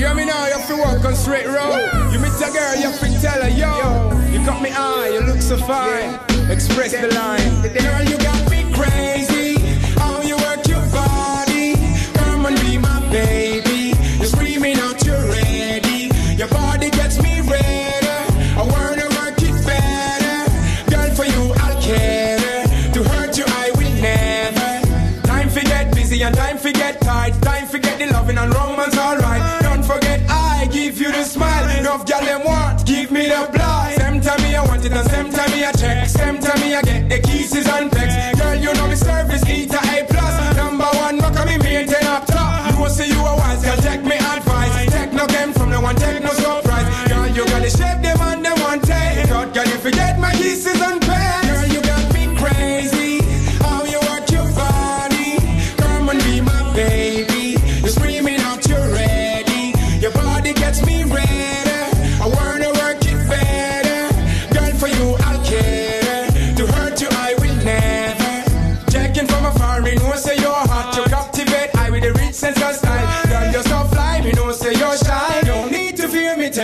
You hear me now, you have to walk on straight road. You meet a girl, you have to tell her, yo. You got me eye, you look so fine. Express the line. Girl, you got me crazy. Enough girl them want, give me the blind. Same time me I want it and same time me I check. Same time me I get the kisses and texts. Girl, you know me service eat a A plus. Number one, rock me maintain up top. You will see you a wise girl, take me advice. Take no game from no one, take no surprise. Girl, you gotta shape them and them one take. God, girl, you forget my kisses and pets.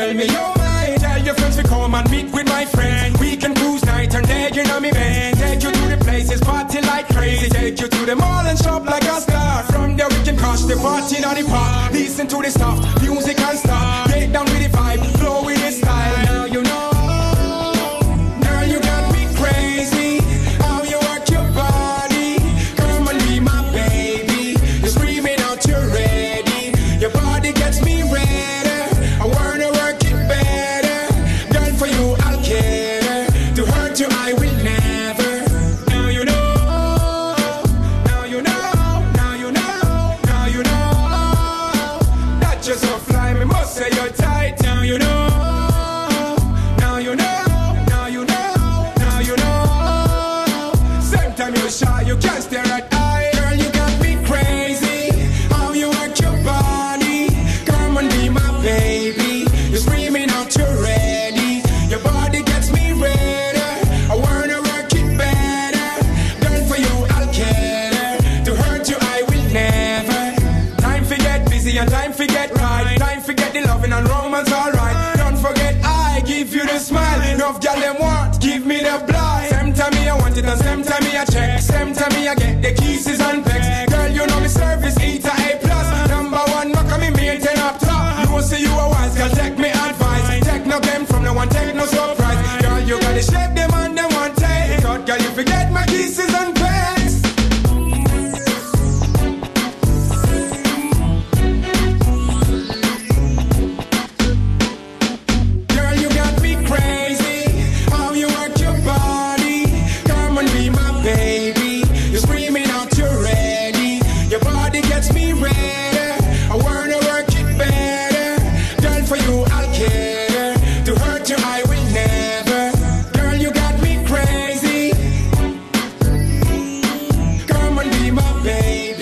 Tell me you're mine. Tell your friends to come and meet with my friends. We can cruise night and day, you know me best. Take you to the places, party like crazy. Take you to the mall and shop like a star. From there we can crush the party on the park. Listen to the stuff, music and stuff. Get down with the vibe, flow with the style. Now you know. Girl, you got me crazy. And alright. Don't forget, I give you the smile. Enough girl them want, give me the blind. Same time me I want it and same time me I check. Same time me I get the kisses and texts. body gets me ready. I wanna work it better. Girl, for you I'll care. To hurt you I will never. Girl, you got me crazy. Come on, be my baby.